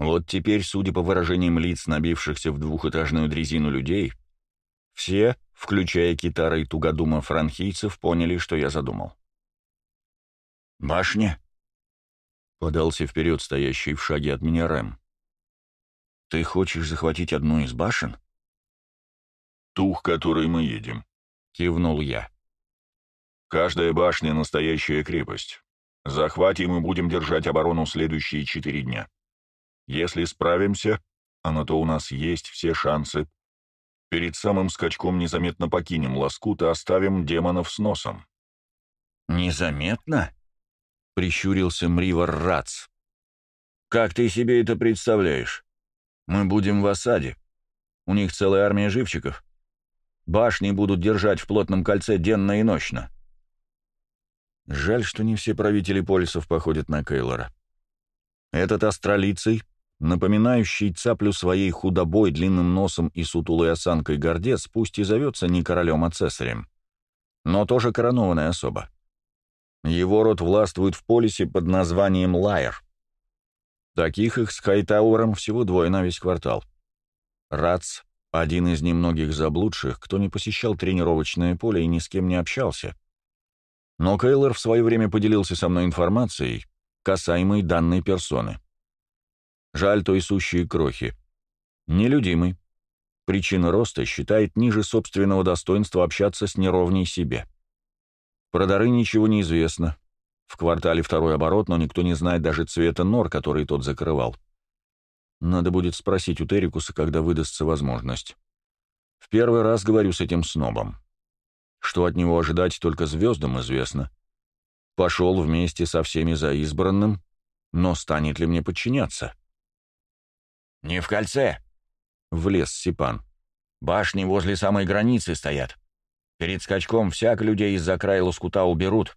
Вот теперь, судя по выражениям лиц, набившихся в двухэтажную дрезину людей, все, включая китара и тугодума франхийцев, поняли, что я задумал. «Башня?» — подался вперед стоящий в шаге от меня Рэм. «Ты хочешь захватить одну из башен?» «Ту, к которой мы едем», — кивнул я. «Каждая башня — настоящая крепость. Захватим и будем держать оборону следующие четыре дня. Если справимся, а на то у нас есть все шансы, перед самым скачком незаметно покинем лоскут и оставим демонов с носом». «Незаметно?» — прищурился Мривар Рац. «Как ты себе это представляешь? Мы будем в осаде. У них целая армия живчиков. Башни будут держать в плотном кольце денно и ночно». Жаль, что не все правители полисов походят на Кейлора. Этот астролицей, напоминающий цаплю своей худобой, длинным носом и сутулой осанкой гордец, пусть и зовется не королем, а цесарем, но тоже коронованная особа. Его род властвует в полисе под названием Лайер. Таких их с Хайтауэром всего двое на весь квартал. Рац — один из немногих заблудших, кто не посещал тренировочное поле и ни с кем не общался — но Кейлор в свое время поделился со мной информацией, касаемой данной персоны. Жаль той сущие крохи. Нелюдимый. Причина роста считает ниже собственного достоинства общаться с неровней себе. Про дары ничего не известно. В квартале второй оборот, но никто не знает даже цвета нор, который тот закрывал. Надо будет спросить у Терикуса, когда выдастся возможность. В первый раз говорю с этим снобом. Что от него ожидать, только звездам известно. Пошел вместе со всеми за избранным, но станет ли мне подчиняться? «Не в кольце», — влез Сипан. «Башни возле самой границы стоят. Перед скачком всяк людей из-за края лоскута уберут».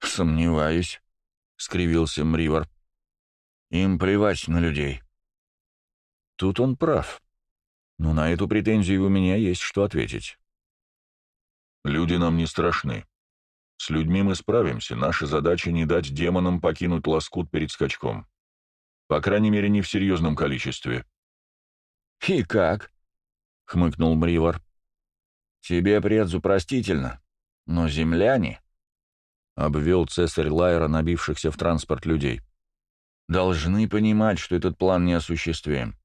«Сомневаюсь», — скривился Мривар. «Им плевать на людей». Тут он прав. Но на эту претензию у меня есть что ответить. Люди нам не страшны. С людьми мы справимся, наша задача не дать демонам покинуть лоскут перед скачком. По крайней мере, не в серьезном количестве. «И как?» — хмыкнул Мривар. «Тебе, предзу, простительно, но земляне...» — обвел цесарь Лайера, набившихся в транспорт людей. «Должны понимать, что этот план неосуществим.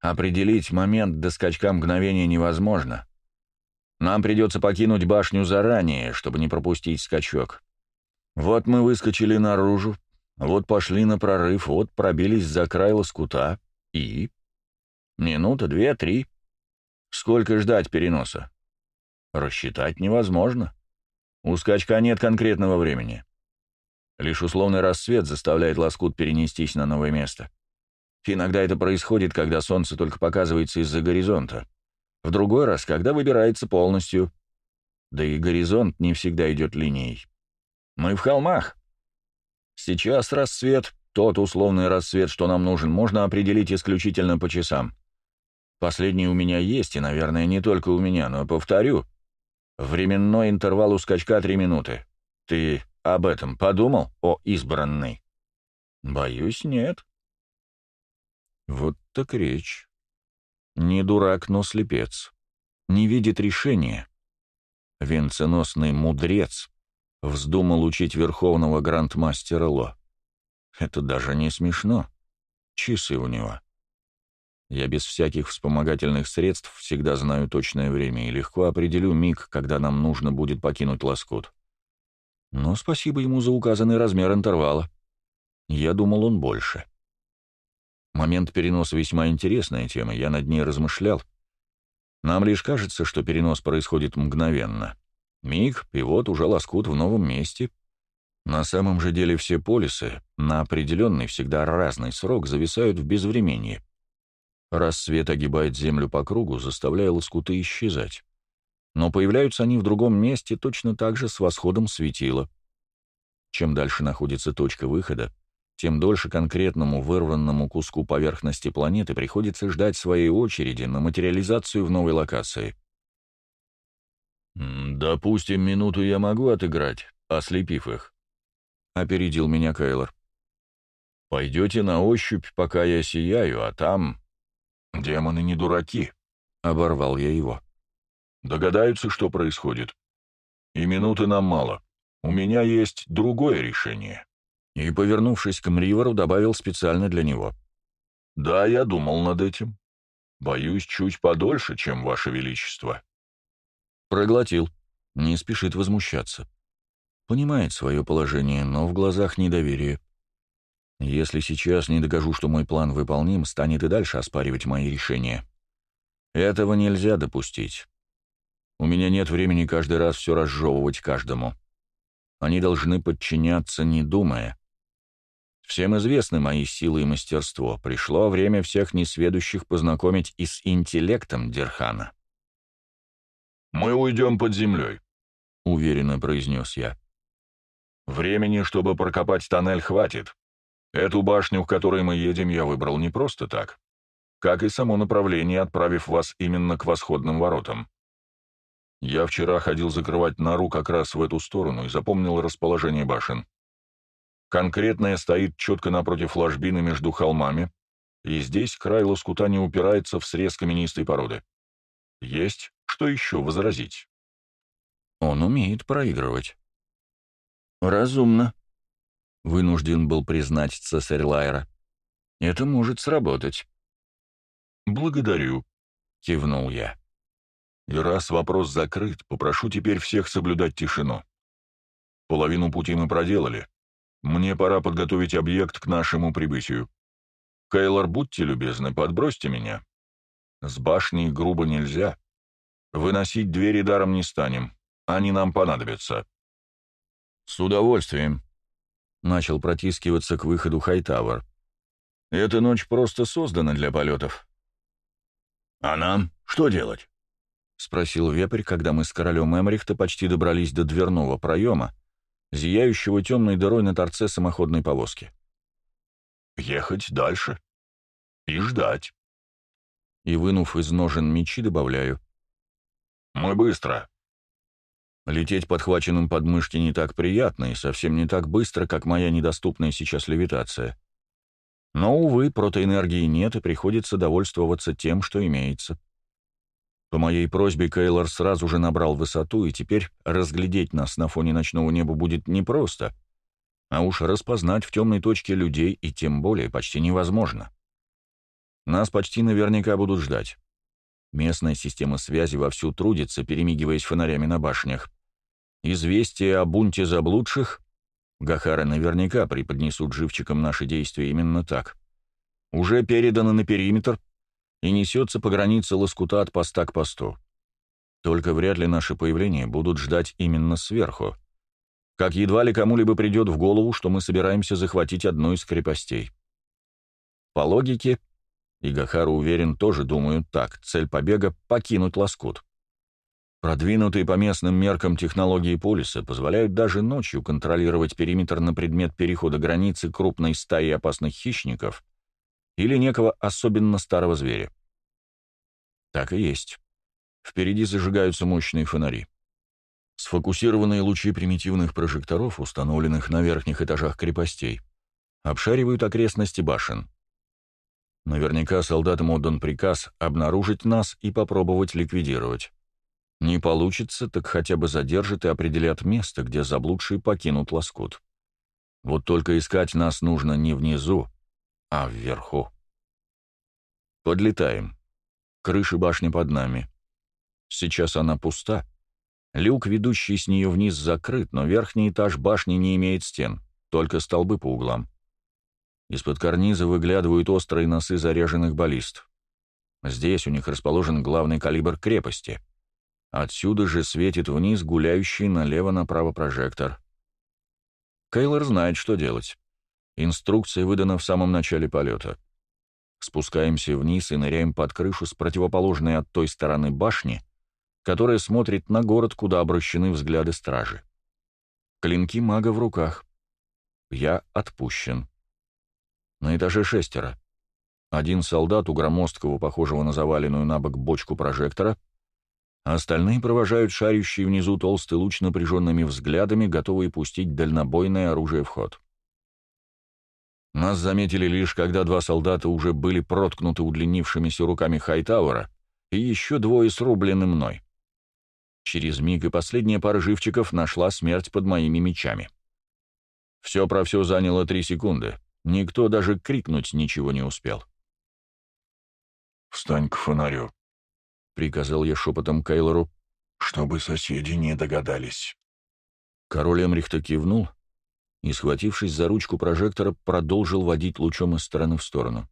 Определить момент до скачка мгновения невозможно. Нам придется покинуть башню заранее, чтобы не пропустить скачок. Вот мы выскочили наружу, вот пошли на прорыв, вот пробились за край лоскута. И? Минута, две, три. Сколько ждать переноса? Рассчитать невозможно. У скачка нет конкретного времени. Лишь условный рассвет заставляет лоскут перенестись на новое место. Иногда это происходит, когда солнце только показывается из-за горизонта в другой раз, когда выбирается полностью. Да и горизонт не всегда идет линией. Мы в холмах. Сейчас рассвет, тот условный рассвет, что нам нужен, можно определить исключительно по часам. Последний у меня есть, и, наверное, не только у меня, но, повторю, временной интервал у скачка три минуты. Ты об этом подумал, о избранный? Боюсь, нет. Вот так речь. Не дурак, но слепец. Не видит решения. Венценосный мудрец вздумал учить верховного грандмастера Ло. Это даже не смешно. Часы у него. Я без всяких вспомогательных средств всегда знаю точное время и легко определю миг, когда нам нужно будет покинуть лоскут. Но спасибо ему за указанный размер интервала. Я думал, он больше. Момент переноса весьма интересная тема, я над ней размышлял. Нам лишь кажется, что перенос происходит мгновенно. Миг, и вот уже лоскут в новом месте. На самом же деле все полисы на определенный, всегда разный срок зависают в безвременье. Рассвет огибает Землю по кругу, заставляя лоскуты исчезать. Но появляются они в другом месте точно так же с восходом светила. Чем дальше находится точка выхода, тем дольше конкретному вырванному куску поверхности планеты приходится ждать своей очереди на материализацию в новой локации. «Допустим, минуту я могу отыграть, ослепив их», — опередил меня Кайлор. Пойдете на ощупь, пока я сияю, а там... Демоны не дураки, — оборвал я его. Догадаются, что происходит. И минуты нам мало. У меня есть другое решение. И, повернувшись к Мривору, добавил специально для него. Да, я думал над этим. Боюсь, чуть подольше, чем Ваше Величество. Проглотил. Не спешит возмущаться. Понимает свое положение, но в глазах недоверие. Если сейчас не докажу, что мой план выполним, станет и дальше оспаривать мои решения. Этого нельзя допустить. У меня нет времени каждый раз все разжевывать каждому. Они должны подчиняться, не думая. Всем известны мои силы и мастерство. Пришло время всех несведущих познакомить и с интеллектом Дерхана. «Мы уйдем под землей», — уверенно произнес я. «Времени, чтобы прокопать тоннель, хватит. Эту башню, к которой мы едем, я выбрал не просто так, как и само направление, отправив вас именно к восходным воротам. Я вчера ходил закрывать нору как раз в эту сторону и запомнил расположение башен. Конкретная стоит четко напротив ложбины между холмами, и здесь край лоскута не упирается в срез каменистой породы. Есть что еще возразить. Он умеет проигрывать. Разумно, вынужден был признать цесарь Лайра. Это может сработать. Благодарю, кивнул я. И раз вопрос закрыт, попрошу теперь всех соблюдать тишину. Половину пути мы проделали. Мне пора подготовить объект к нашему прибытию. Кейлор, будьте любезны, подбросьте меня. С башней грубо нельзя. Выносить двери даром не станем. Они нам понадобятся. С удовольствием. Начал протискиваться к выходу Хайтавр. Эта ночь просто создана для полетов. А нам что делать? Спросил вепрь, когда мы с королем Эмрихта почти добрались до дверного проема, зияющего темной дырой на торце самоходной повозки. «Ехать дальше. И ждать». И, вынув из ножен мечи, добавляю. «Мы быстро». Лететь подхваченным под мышки не так приятно и совсем не так быстро, как моя недоступная сейчас левитация. Но, увы, протоэнергии нет, и приходится довольствоваться тем, что имеется. По моей просьбе Кейлор сразу же набрал высоту, и теперь разглядеть нас на фоне ночного неба будет непросто, а уж распознать в темной точке людей и тем более почти невозможно. Нас почти наверняка будут ждать. Местная система связи вовсю трудится, перемигиваясь фонарями на башнях. Известие о бунте заблудших Гахары наверняка преподнесут живчикам наши действия именно так. Уже передано на периметр — и несется по границе лоскута от поста к посту. Только вряд ли наше появление будут ждать именно сверху. Как едва ли кому-либо придет в голову, что мы собираемся захватить одну из крепостей. По логике, и Гахару уверен, тоже думают так, цель побега — покинуть лоскут. Продвинутые по местным меркам технологии полиса позволяют даже ночью контролировать периметр на предмет перехода границы крупной стаи опасных хищников или некого особенно старого зверя. Так и есть. Впереди зажигаются мощные фонари. Сфокусированные лучи примитивных прожекторов, установленных на верхних этажах крепостей, обшаривают окрестности башен. Наверняка солдатам отдан приказ обнаружить нас и попробовать ликвидировать. Не получится, так хотя бы задержат и определят место, где заблудшие покинут лоскут. Вот только искать нас нужно не внизу, а вверху. Подлетаем. Крыша башни под нами. Сейчас она пуста. Люк, ведущий с нее вниз, закрыт, но верхний этаж башни не имеет стен, только столбы по углам. Из-под карниза выглядывают острые носы заряженных баллист. Здесь у них расположен главный калибр крепости. Отсюда же светит вниз гуляющий налево-направо прожектор. Кейлор знает, что делать. Инструкция выдана в самом начале полета. Спускаемся вниз и ныряем под крышу с противоположной от той стороны башни, которая смотрит на город, куда обращены взгляды стражи. Клинки мага в руках. Я отпущен. На этаже шестеро. Один солдат у громоздкого, похожего на заваленную на бок бочку прожектора, а остальные провожают шарящий внизу толстый луч напряженными взглядами, готовые пустить дальнобойное оружие в ход. Нас заметили лишь, когда два солдата уже были проткнуты удлинившимися руками Хайтауэра, и еще двое срублены мной. Через миг и последняя пара живчиков нашла смерть под моими мечами. Все про все заняло три секунды. Никто даже крикнуть ничего не успел. «Встань к фонарю», — приказал я шепотом Кейлору, «чтобы соседи не догадались». Король Эмрихта кивнул и, схватившись за ручку прожектора, продолжил водить лучом из стороны в сторону.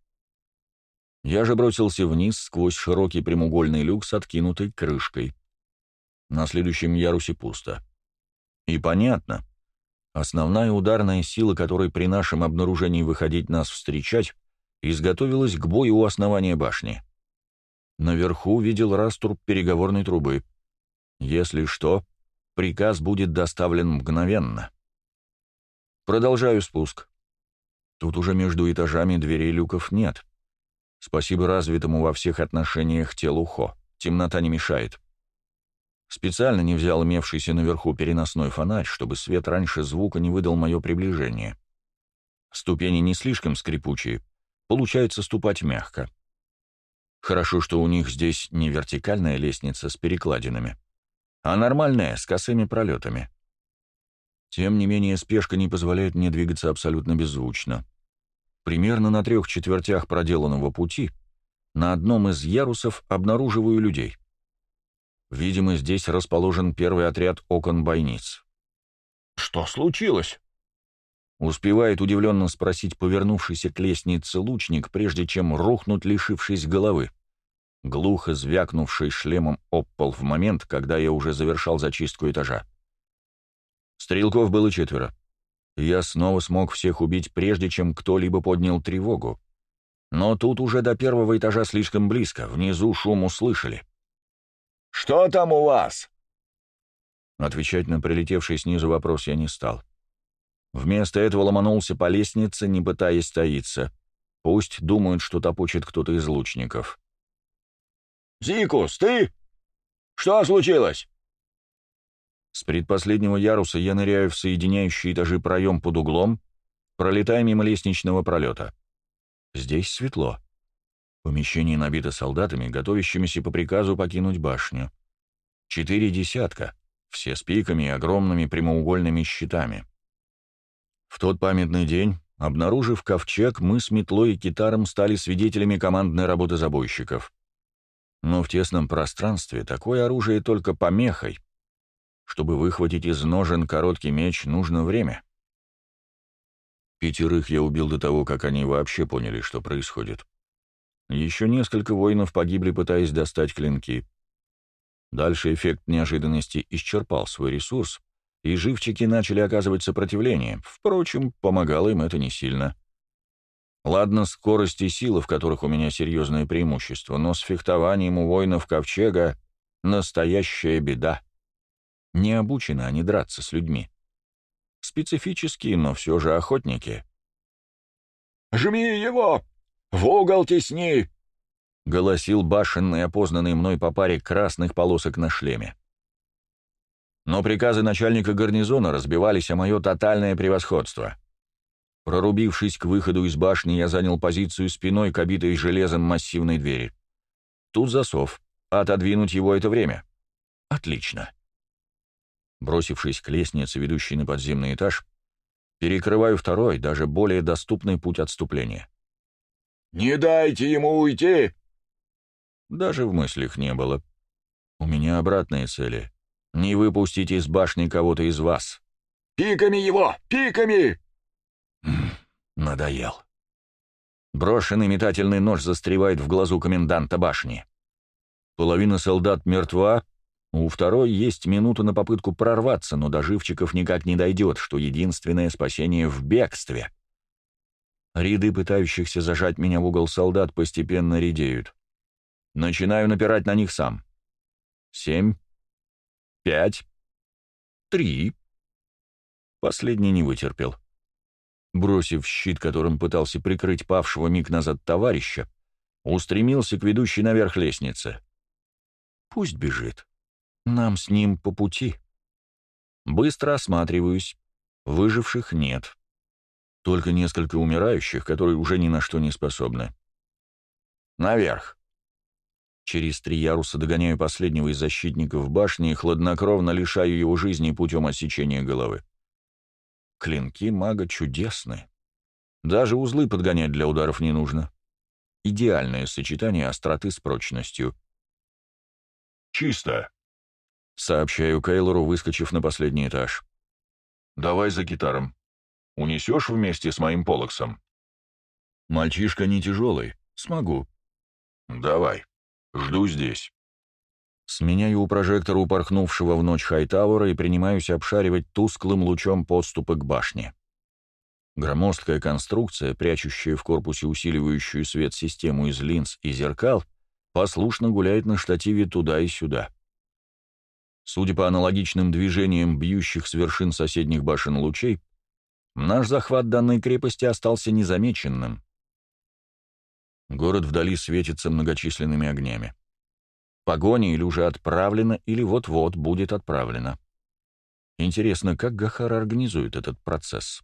Я же бросился вниз сквозь широкий прямоугольный люк с откинутой крышкой. На следующем ярусе пусто. И понятно. Основная ударная сила, которой при нашем обнаружении выходить нас встречать, изготовилась к бою у основания башни. Наверху видел раструб переговорной трубы. Если что, приказ будет доставлен мгновенно. Продолжаю спуск. Тут уже между этажами дверей люков нет. Спасибо развитому во всех отношениях телу Хо. Темнота не мешает. Специально не взял имевшийся наверху переносной фонарь, чтобы свет раньше звука не выдал мое приближение. Ступени не слишком скрипучие, получается ступать мягко. Хорошо, что у них здесь не вертикальная лестница с перекладинами, а нормальная, с косыми пролетами. Тем не менее, спешка не позволяет мне двигаться абсолютно беззвучно. Примерно на трех четвертях проделанного пути на одном из ярусов обнаруживаю людей. Видимо, здесь расположен первый отряд окон-бойниц. «Что случилось?» Успевает удивленно спросить повернувшийся к лестнице лучник, прежде чем рухнуть, лишившись головы. Глухо звякнувший шлемом об пол в момент, когда я уже завершал зачистку этажа. Стрелков было четверо. Я снова смог всех убить, прежде чем кто-либо поднял тревогу. Но тут уже до первого этажа слишком близко, внизу шум услышали. «Что там у вас?» Отвечать на прилетевший снизу вопрос я не стал. Вместо этого ломанулся по лестнице, не пытаясь таиться. Пусть думают, что топочет кто-то из лучников. «Зикус, ты? Что случилось?» С предпоследнего яруса я ныряю в соединяющий этажи проем под углом, пролетая мимо лестничного пролета. Здесь светло. Помещение набито солдатами, готовящимися по приказу покинуть башню. Четыре десятка, все с пиками и огромными прямоугольными щитами. В тот памятный день, обнаружив ковчег, мы с метлой и китаром стали свидетелями командной работы забойщиков. Но в тесном пространстве такое оружие только помехой. Чтобы выхватить из ножен короткий меч, нужно время. Пятерых я убил до того, как они вообще поняли, что происходит. Еще несколько воинов погибли, пытаясь достать клинки. Дальше эффект неожиданности исчерпал свой ресурс, и живчики начали оказывать сопротивление. Впрочем, помогало им это не сильно. Ладно, скорость и сила, в которых у меня серьезное преимущество, но с фехтованием у воинов Ковчега настоящая беда. Не обучены они драться с людьми. Специфические, но все же охотники. «Жми его!» «В угол тесни!» — голосил башенный, опознанный мной по паре красных полосок на шлеме. Но приказы начальника гарнизона разбивались о мое тотальное превосходство. Прорубившись к выходу из башни, я занял позицию спиной к обитой железом массивной двери. Тут засов. Отодвинуть его это время. Отлично. Бросившись к лестнице, ведущей на подземный этаж, перекрываю второй, даже более доступный путь отступления. «Не дайте ему уйти!» Даже в мыслях не было. У меня обратные цели. Не выпустить из башни кого-то из вас. «Пиками его! Пиками!» Надоел. Брошенный метательный нож застревает в глазу коменданта башни. Половина солдат мертва, у второй есть минута на попытку прорваться, но до живчиков никак не дойдет, что единственное спасение в бегстве. Ряды пытающихся зажать меня в угол солдат постепенно редеют. Начинаю напирать на них сам. Семь. Пять. Три. Последний не вытерпел. Бросив щит, которым пытался прикрыть павшего миг назад товарища, устремился к ведущей наверх лестнице. Пусть бежит. Нам с ним по пути. Быстро осматриваюсь. Выживших нет. Только несколько умирающих, которые уже ни на что не способны. Наверх. Через три яруса догоняю последнего из защитников башни и хладнокровно лишаю его жизни путем отсечения головы. Клинки мага чудесны. Даже узлы подгонять для ударов не нужно. Идеальное сочетание остроты с прочностью. «Чисто», — сообщаю Кейлору, выскочив на последний этаж. «Давай за гитаром. Унесешь вместе с моим полоксом?» «Мальчишка не тяжелый. Смогу». «Давай. Жду здесь». Сменяю у прожектора упорхнувшего в ночь Хайтауэра и принимаюсь обшаривать тусклым лучом подступы к башне. Громоздкая конструкция, прячущая в корпусе усиливающую свет систему из линз и зеркал, послушно гуляет на штативе туда и сюда. Судя по аналогичным движениям бьющих с вершин соседних башен лучей, наш захват данной крепости остался незамеченным. Город вдали светится многочисленными огнями. Погоня или уже отправлена, или вот-вот будет отправлена. Интересно, как Гахар организует этот процесс?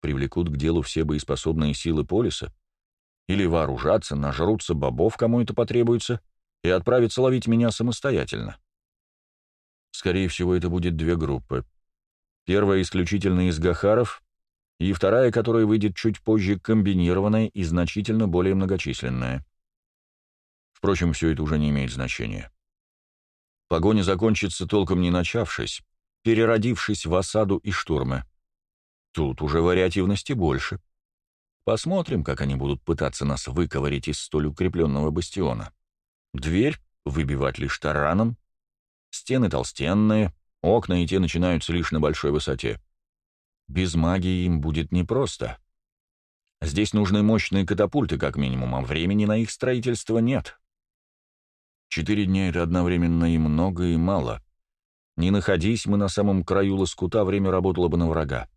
Привлекут к делу все боеспособные силы полиса? Или вооружатся, нажрутся бобов, кому это потребуется, и отправятся ловить меня самостоятельно? Скорее всего, это будет две группы. Первая исключительно из Гахаров, и вторая, которая выйдет чуть позже, комбинированная и значительно более многочисленная. Впрочем, все это уже не имеет значения. Погоня закончится, толком не начавшись, переродившись в осаду и штурмы. Тут уже вариативности больше. Посмотрим, как они будут пытаться нас выковырить из столь укрепленного бастиона. Дверь выбивать лишь тараном, стены толстенные, окна и те начинаются лишь на большой высоте. Без магии им будет непросто. Здесь нужны мощные катапульты, как минимум, а времени на их строительство нет. Четыре дня — это одновременно и много, и мало. Не находись мы на самом краю лоскута, время работало бы на врага.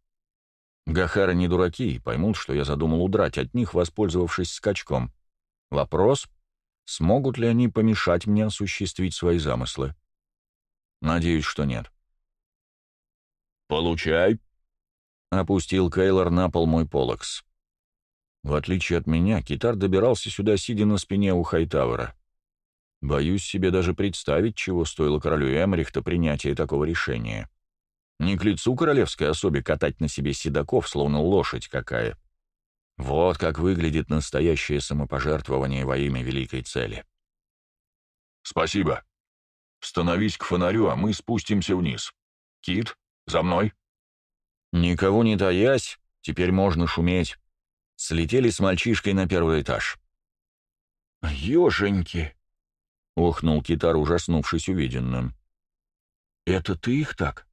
Гахары не дураки и поймут, что я задумал удрать от них, воспользовавшись скачком. Вопрос — смогут ли они помешать мне осуществить свои замыслы? Надеюсь, что нет. «Получай», — опустил Кейлор на пол мой полокс. В отличие от меня, китар добирался сюда, сидя на спине у Хайтавера. Боюсь себе даже представить, чего стоило королю Эмрихта принятие такого решения. Не к лицу королевской особе катать на себе седаков, словно лошадь какая. Вот как выглядит настоящее самопожертвование во имя великой цели. «Спасибо. Становись к фонарю, а мы спустимся вниз. Кит, за мной!» Никого не таясь, теперь можно шуметь. Слетели с мальчишкой на первый этаж. «Еженьки!» — охнул Китар, ужаснувшись увиденным. «Это ты их так?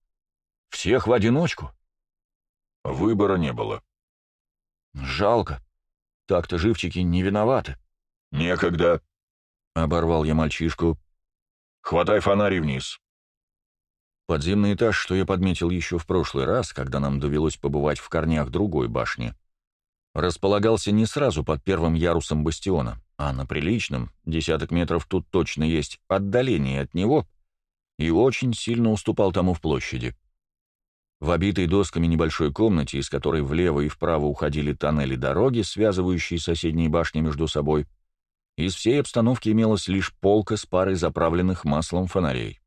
Всех в одиночку?» «Выбора не было». «Жалко. Так-то живчики не виноваты». «Некогда», — оборвал я мальчишку. «Хватай фонарь вниз». Подземный этаж, что я подметил еще в прошлый раз, когда нам довелось побывать в корнях другой башни, располагался не сразу под первым ярусом бастиона, а на приличном, десяток метров тут точно есть, отдаление от него, и очень сильно уступал тому в площади. В обитой досками небольшой комнате, из которой влево и вправо уходили тоннели дороги, связывающие соседние башни между собой, из всей обстановки имелась лишь полка с парой заправленных маслом фонарей.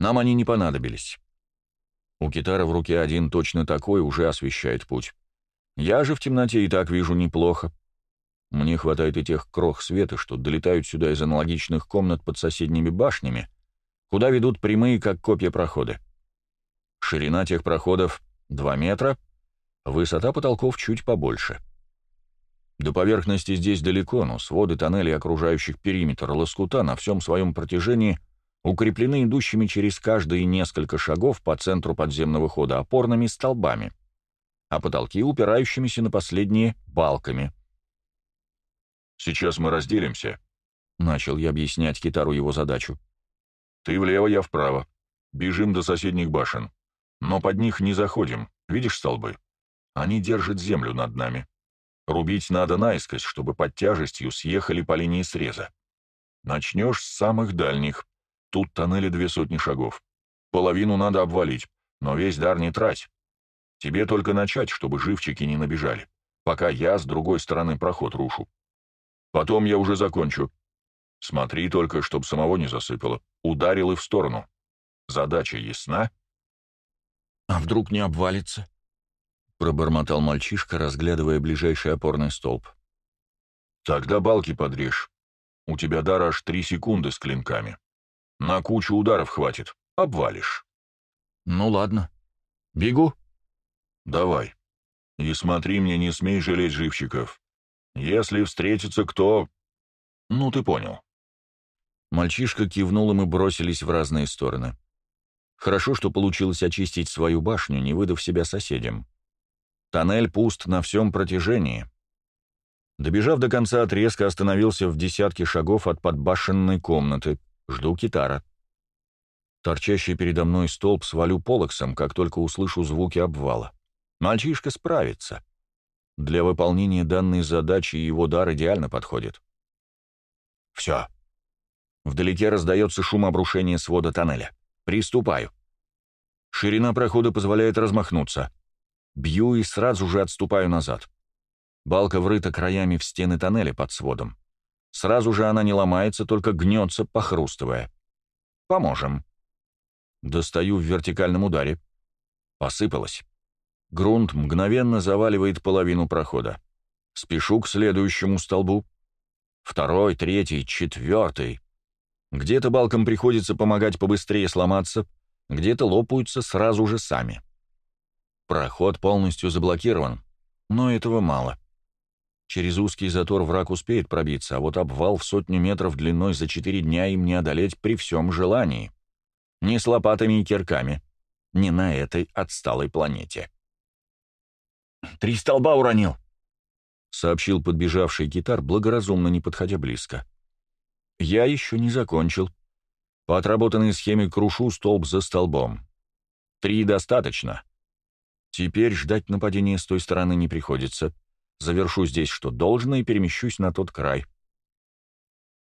Нам они не понадобились. У китара в руке один точно такой уже освещает путь. Я же в темноте и так вижу неплохо. Мне хватает и тех крох света, что долетают сюда из аналогичных комнат под соседними башнями, куда ведут прямые, как копья, проходы. Ширина тех проходов — 2 метра, высота потолков чуть побольше. До поверхности здесь далеко, но своды тоннелей, окружающих периметр лоскута, на всем своем протяжении укреплены идущими через каждые несколько шагов по центру подземного хода опорными столбами — а потолки упирающимися на последние балками. «Сейчас мы разделимся», — начал я объяснять Китару его задачу. «Ты влево, я вправо. Бежим до соседних башен. Но под них не заходим. Видишь столбы? Они держат землю над нами. Рубить надо наискось, чтобы под тяжестью съехали по линии среза. Начнешь с самых дальних. Тут тоннели две сотни шагов. Половину надо обвалить, но весь дар не трать. Тебе только начать, чтобы живчики не набежали, пока я с другой стороны проход рушу. Потом я уже закончу. Смотри только, чтоб самого не засыпало. Ударил и в сторону. Задача ясна?» «А вдруг не обвалится?» — пробормотал мальчишка, разглядывая ближайший опорный столб. «Тогда балки подрежь. У тебя дар аж три секунды с клинками. На кучу ударов хватит. Обвалишь». «Ну ладно. Бегу». «Давай. И смотри мне, не смей жалеть живчиков. Если встретится кто... Ну, ты понял». Мальчишка кивнул, и мы бросились в разные стороны. Хорошо, что получилось очистить свою башню, не выдав себя соседям. Тоннель пуст на всем протяжении. Добежав до конца отрезка, остановился в десятке шагов от подбашенной комнаты. Жду китара. Торчащий передо мной столб свалю полоксом, как только услышу звуки обвала. Мальчишка справится. Для выполнения данной задачи его дар идеально подходит. Все. Вдалеке раздается шум обрушения свода тоннеля. Приступаю. Ширина прохода позволяет размахнуться. Бью и сразу же отступаю назад. Балка врыта краями в стены тоннеля под сводом. Сразу же она не ломается, только гнется, похрустывая. Поможем. Достаю в вертикальном ударе. Посыпалось. Грунт мгновенно заваливает половину прохода. Спешу к следующему столбу. Второй, третий, четвертый. Где-то балкам приходится помогать побыстрее сломаться, где-то лопаются сразу же сами. Проход полностью заблокирован, но этого мало. Через узкий затор враг успеет пробиться, а вот обвал в сотню метров длиной за четыре дня им не одолеть при всем желании. Ни с лопатами и кирками, ни на этой отсталой планете. «Три столба уронил», — сообщил подбежавший гитар, благоразумно не подходя близко. Я еще не закончил. По отработанной схеме крушу столб за столбом. Три достаточно. Теперь ждать нападения с той стороны не приходится. Завершу здесь, что должно, и перемещусь на тот край.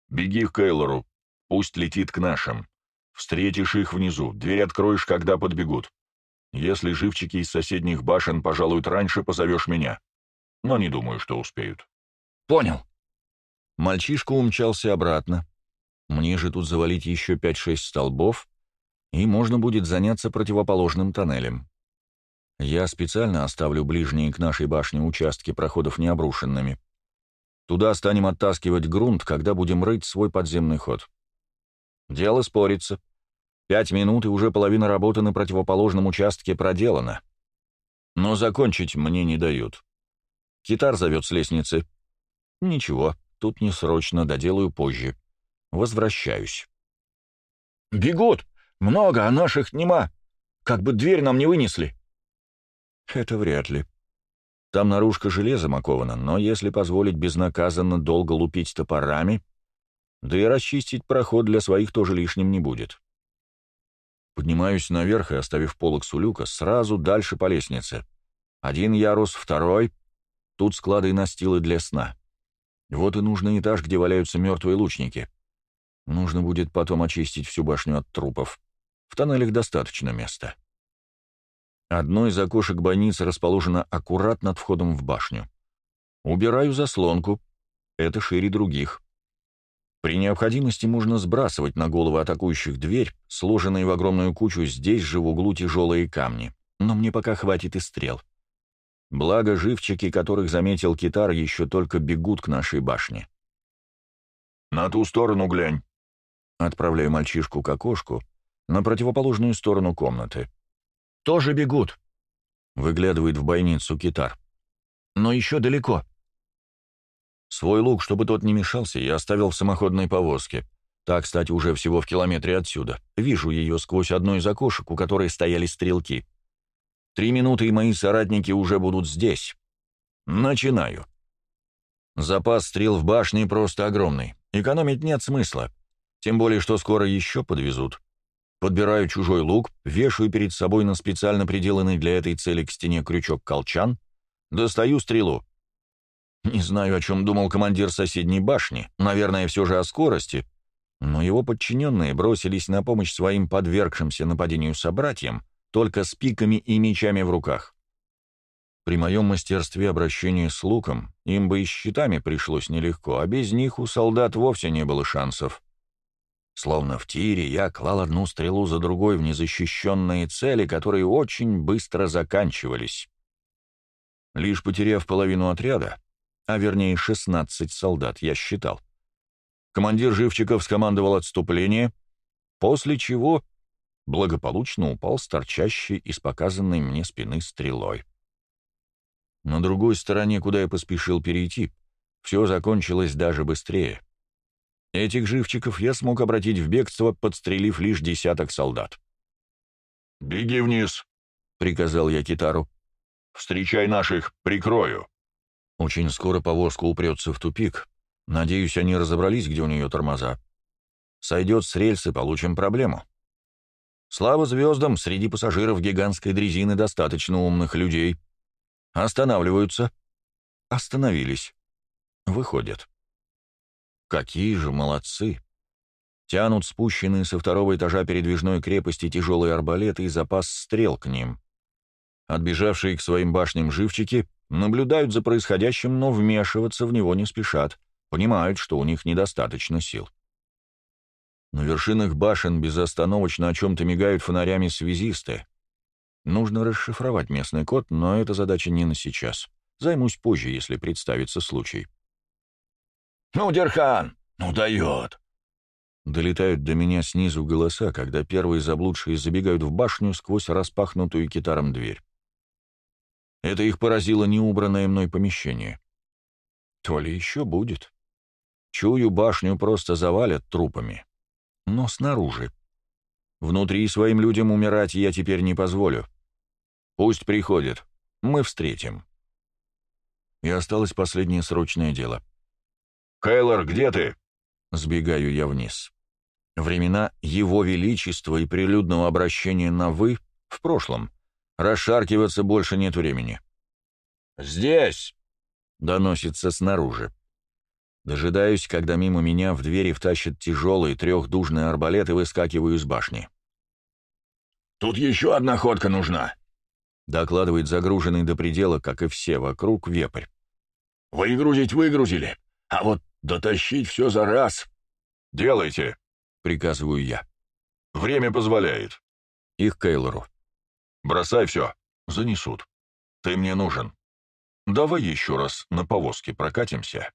«Беги к Кейлору. Пусть летит к нашим. Встретишь их внизу. Дверь откроешь, когда подбегут. Если живчики из соседних башен пожалуют раньше, позовешь меня. Но не думаю, что успеют». «Понял». Мальчишка умчался обратно. Мне же тут завалить еще 5-6 столбов, и можно будет заняться противоположным тоннелем. Я специально оставлю ближние к нашей башне участки проходов необрушенными. Туда станем оттаскивать грунт, когда будем рыть свой подземный ход. Дело спорится. Пять минут, и уже половина работы на противоположном участке проделана. Но закончить мне не дают. Китар зовет с лестницы. Ничего, тут не срочно, доделаю позже. Возвращаюсь. «Бегут! Много, а наших нема! Как бы дверь нам не вынесли!» «Это вряд ли. Там наружка железом окована, но если позволить безнаказанно долго лупить топорами, да и расчистить проход для своих тоже лишним не будет. Поднимаюсь наверх и, оставив полок с люка, сразу дальше по лестнице. Один ярус, второй. Тут склады и настилы для сна. Вот и нужный этаж, где валяются мертвые лучники. Нужно будет потом очистить всю башню от трупов. В тоннелях достаточно места. Одно из окошек бойницы расположено аккурат над входом в башню. Убираю заслонку. Это шире других. При необходимости можно сбрасывать на головы атакующих дверь, сложенные в огромную кучу здесь же в углу тяжелые камни. Но мне пока хватит и стрел. Благо, живчики, которых заметил китар, еще только бегут к нашей башне. «На ту сторону глянь», Отправляю мальчишку к окошку на противоположную сторону комнаты. «Тоже бегут», — выглядывает в бойницу китар. «Но еще далеко». Свой лук, чтобы тот не мешался, я оставил в самоходной повозке. Так, кстати, уже всего в километре отсюда. Вижу ее сквозь одно из окошек, у которой стояли стрелки. Три минуты, и мои соратники уже будут здесь. Начинаю. Запас стрел в башне просто огромный. Экономить нет смысла. Тем более, что скоро еще подвезут. Подбираю чужой лук, вешаю перед собой на специально приделанный для этой цели к стене крючок-колчан, достаю стрелу. Не знаю, о чем думал командир соседней башни, наверное, все же о скорости, но его подчиненные бросились на помощь своим подвергшимся нападению собратьям только с пиками и мечами в руках. При моем мастерстве обращения с луком им бы и щитами пришлось нелегко, а без них у солдат вовсе не было шансов. Словно в тире я клал одну стрелу за другой в незащищенные цели, которые очень быстро заканчивались. Лишь потеряв половину отряда, а вернее 16 солдат, я считал, командир живчиков скомандовал отступление, после чего благополучно упал с торчащей из показанной мне спины стрелой. На другой стороне, куда я поспешил перейти, все закончилось даже быстрее. Этих живчиков я смог обратить в бегство, подстрелив лишь десяток солдат. «Беги вниз», — приказал я Китару. «Встречай наших, прикрою». Очень скоро повозка упрется в тупик. Надеюсь, они разобрались, где у нее тормоза. Сойдет с рельсы, получим проблему. Слава звездам, среди пассажиров гигантской дрезины достаточно умных людей. Останавливаются. Остановились. Выходят. Какие же молодцы! Тянут спущенные со второго этажа передвижной крепости тяжелые арбалеты и запас стрел к ним. Отбежавшие к своим башням живчики наблюдают за происходящим, но вмешиваться в него не спешат, понимают, что у них недостаточно сил. На вершинах башен безостановочно о чем-то мигают фонарями связисты. Нужно расшифровать местный код, но эта задача не на сейчас. Займусь позже, если представится случай. «Ну, Дерхан, ну дает!» Долетают до меня снизу голоса, когда первые заблудшие забегают в башню сквозь распахнутую китаром дверь. Это их поразило неубранное мной помещение. То ли еще будет. Чую, башню просто завалят трупами но снаружи. Внутри своим людям умирать я теперь не позволю. Пусть приходят, мы встретим. И осталось последнее срочное дело. «Кейлор, где ты?» Сбегаю я вниз. Времена Его Величества и прилюдного обращения на «вы» в прошлом. Расшаркиваться больше нет времени. «Здесь!» — доносится снаружи. Дожидаюсь, когда мимо меня в двери втащат тяжелый трехдужный арбалет и выскакиваю из башни. «Тут еще одна ходка нужна», — докладывает загруженный до предела, как и все вокруг, вепрь. «Выгрузить выгрузили, а вот дотащить все за раз». «Делайте», — приказываю я. «Время позволяет». Их Кейлору. «Бросай все, занесут. Ты мне нужен. Давай еще раз на повозке прокатимся».